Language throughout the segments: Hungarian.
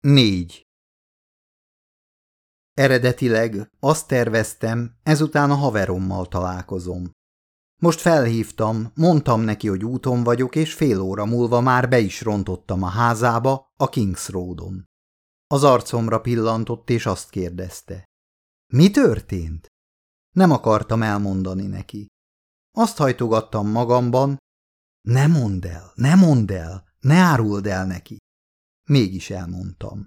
4. Eredetileg azt terveztem, ezután a haverommal találkozom. Most felhívtam, mondtam neki, hogy úton vagyok, és fél óra múlva már be is rontottam a házába, a Kings Roadon. Az arcomra pillantott, és azt kérdezte. Mi történt? Nem akartam elmondani neki. Azt hajtogattam magamban, ne mondd el, ne mondd el, ne áruld el neki. Mégis elmondtam.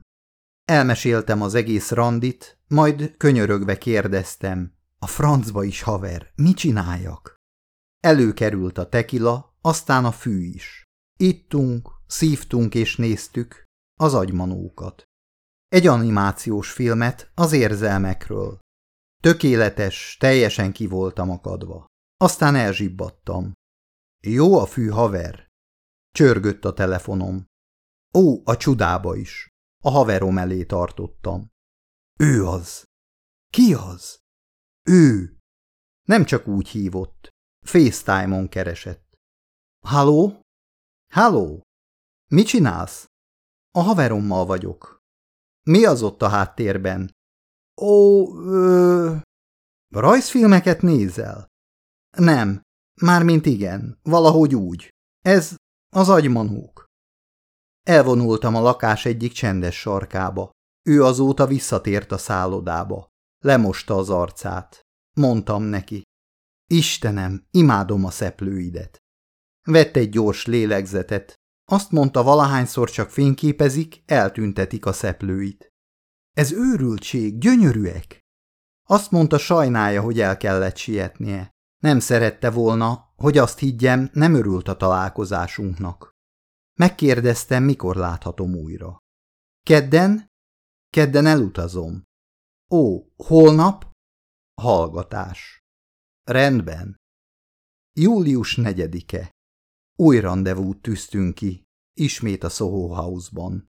Elmeséltem az egész randit, majd könyörögve kérdeztem, a francba is haver, mit csináljak? Előkerült a tekila, aztán a fű is. Ittunk, szívtunk és néztük az agymanókat. Egy animációs filmet az érzelmekről. Tökéletes, teljesen ki voltam akadva. Aztán elzsibbadtam. Jó a fű, haver. Csörgött a telefonom. Ó, a csudába is. A haverom elé tartottam. Ő az. Ki az? Ő. Nem csak úgy hívott. FaceTime-on keresett. Halló? Halló? Mit csinálsz? A haverommal vagyok. Mi az ott a háttérben? Ó, ö... Rajzfilmeket nézel? Nem, mármint igen, valahogy úgy. Ez az agymanók. Elvonultam a lakás egyik csendes sarkába. Ő azóta visszatért a szállodába. Lemosta az arcát. Mondtam neki. Istenem, imádom a szeplőidet. Vett egy gyors lélegzetet. Azt mondta, valahányszor csak fényképezik, eltüntetik a szeplőit. Ez őrültség, gyönyörűek. Azt mondta, sajnálja, hogy el kellett sietnie. Nem szerette volna, hogy azt higgyem, nem örült a találkozásunknak. Megkérdeztem, mikor láthatom újra. Kedden? Kedden elutazom. Ó, holnap? Hallgatás. Rendben. Július negyedike. Új rendezvút tűztünk ki, ismét a Soho House-ban.